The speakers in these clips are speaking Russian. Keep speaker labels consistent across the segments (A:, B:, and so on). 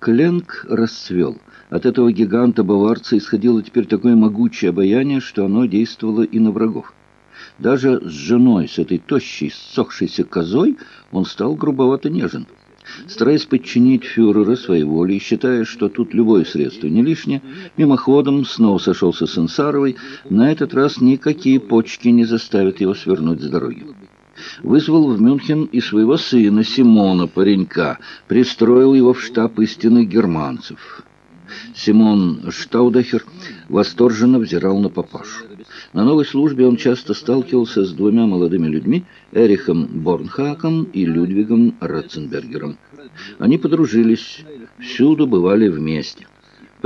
A: Кленк расцвел. От этого гиганта-баварца исходило теперь такое могучее обаяние, что оно действовало и на врагов. Даже с женой, с этой тощей, ссохшейся козой, он стал грубовато нежен. Стараясь подчинить фюрера своей воле и считая, что тут любое средство не лишнее, мимоходом снова сошелся с Инсаровой, на этот раз никакие почки не заставят его свернуть с дороги. Вызвал в Мюнхен и своего сына Симона, паренька, пристроил его в штаб истинных германцев. Симон Штаудахер восторженно взирал на папашу. На новой службе он часто сталкивался с двумя молодыми людьми, Эрихом Борнхаком и Людвигом Ратценбергером. Они подружились, всюду бывали вместе.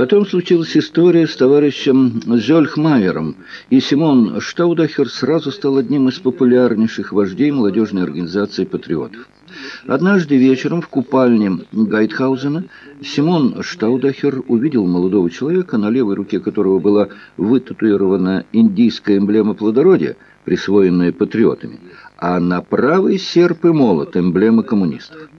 A: Потом случилась история с товарищем Зольхмайером, и Симон Штаудахер сразу стал одним из популярнейших вождей молодежной организации патриотов. Однажды вечером в купальне Гайтхаузена Симон Штаудахер увидел молодого человека, на левой руке которого была вытатуирована индийская эмблема плодородия, присвоенная патриотами, а на правой серп и молот, эмблема коммунистов.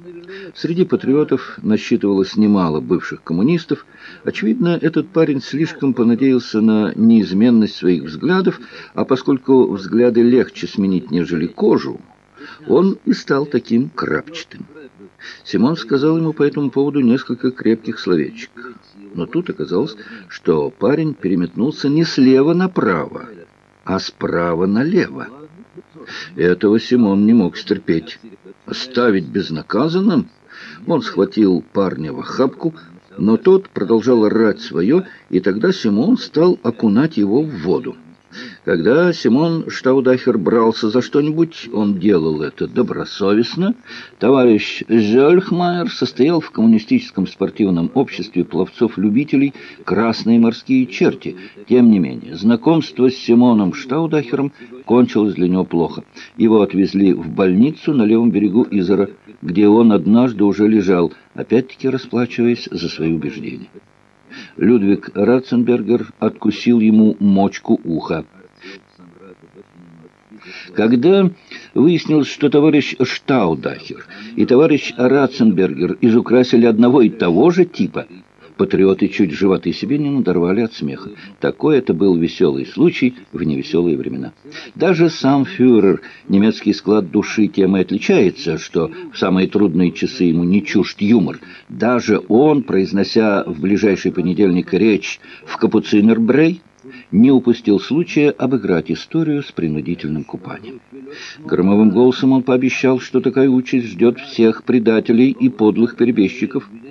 A: Среди патриотов насчитывалось немало бывших коммунистов. Очевидно, этот парень слишком понадеялся на неизменность своих взглядов, а поскольку взгляды легче сменить, нежели кожу, он и стал таким крапчатым. Симон сказал ему по этому поводу несколько крепких словечек. Но тут оказалось, что парень переметнулся не слева направо, а справа налево. Этого Симон не мог стерпеть. Оставить безнаказанным? Он схватил парня в охапку, но тот продолжал орать свое, и тогда Симон стал окунать его в воду. Когда Симон Штаудахер брался за что-нибудь, он делал это добросовестно. Товарищ Зельхмайер состоял в коммунистическом спортивном обществе пловцов-любителей «Красные морские черти». Тем не менее, знакомство с Симоном Штаудахером кончилось для него плохо. Его отвезли в больницу на левом берегу Изера, где он однажды уже лежал, опять-таки расплачиваясь за свои убеждения. Людвиг Ратценбергер откусил ему мочку уха. Когда выяснилось, что товарищ Штаудахер и товарищ Ратценбергер изукрасили одного и того же типа – Патриоты чуть животы себе не надорвали от смеха. Такой это был веселый случай в невеселые времена. Даже сам фюрер, немецкий склад души тем и отличается, что в самые трудные часы ему не чужд юмор. Даже он, произнося в ближайший понедельник речь в Капуцинербрей, не упустил случая обыграть историю с принудительным купанием. Громовым голосом он пообещал, что такая участь ждет всех предателей и подлых перебежчиков –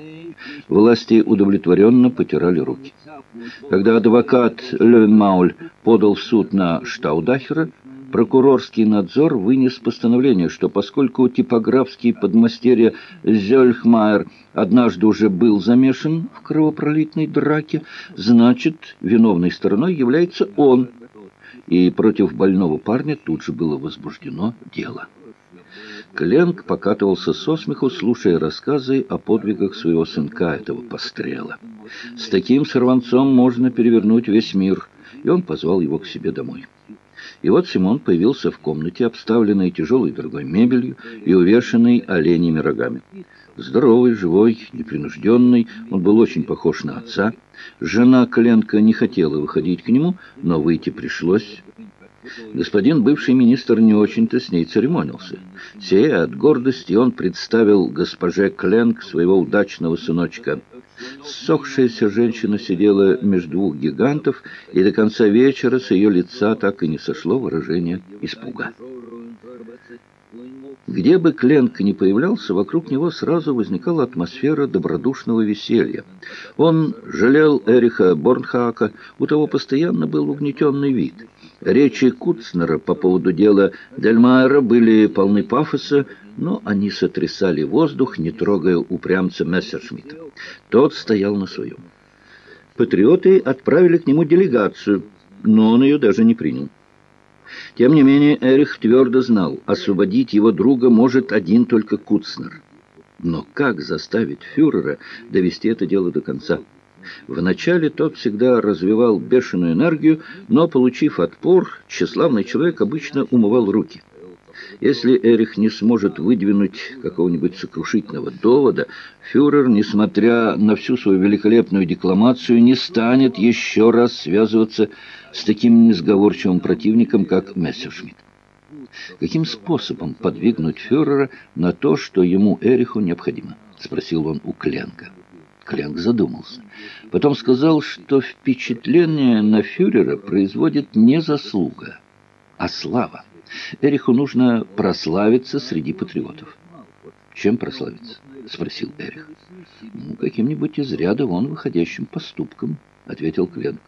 A: Власти удовлетворенно потирали руки. Когда адвокат Левенмауль подал в суд на Штаудахера, прокурорский надзор вынес постановление, что поскольку типографский подмастерье Зельхмайер однажды уже был замешан в кровопролитной драке, значит, виновной стороной является он, и против больного парня тут же было возбуждено дело. Кленк покатывался со смеху, слушая рассказы о подвигах своего сынка, этого пострела. С таким сорванцом можно перевернуть весь мир, и он позвал его к себе домой. И вот Симон появился в комнате, обставленной тяжелой дорогой мебелью и увешанной оленями рогами. Здоровый, живой, непринужденный, он был очень похож на отца. Жена Кленка не хотела выходить к нему, но выйти пришлось. Господин бывший министр не очень-то с ней церемонился. Сея от гордости он представил госпоже Кленк своего удачного сыночка. Ссохшаяся женщина сидела между двух гигантов, и до конца вечера с ее лица так и не сошло выражение испуга. Где бы Кленк ни появлялся, вокруг него сразу возникала атмосфера добродушного веселья. Он жалел Эриха Борнхака, у того постоянно был угнетенный вид – Речи Куцнера по поводу дела Дельмайера были полны пафоса, но они сотрясали воздух, не трогая упрямца Мессершмитта. Тот стоял на своем. Патриоты отправили к нему делегацию, но он ее даже не принял. Тем не менее, Эрих твердо знал, освободить его друга может один только Куцнер. Но как заставить фюрера довести это дело до конца? Вначале тот всегда развивал бешеную энергию, но, получив отпор, тщеславный человек обычно умывал руки. Если Эрих не сможет выдвинуть какого-нибудь сокрушительного довода, фюрер, несмотря на всю свою великолепную декламацию, не станет еще раз связываться с таким несговорчивым противником, как Мессершмитт. Каким способом подвигнуть фюрера на то, что ему, Эриху, необходимо? Спросил он у Кленка. Кленк задумался. Потом сказал, что впечатление на фюрера производит не заслуга, а слава. Эриху нужно прославиться среди патриотов. «Чем прославиться?» — спросил Эрих. «Ну, каким-нибудь из ряда вон выходящим поступком», — ответил Кленк.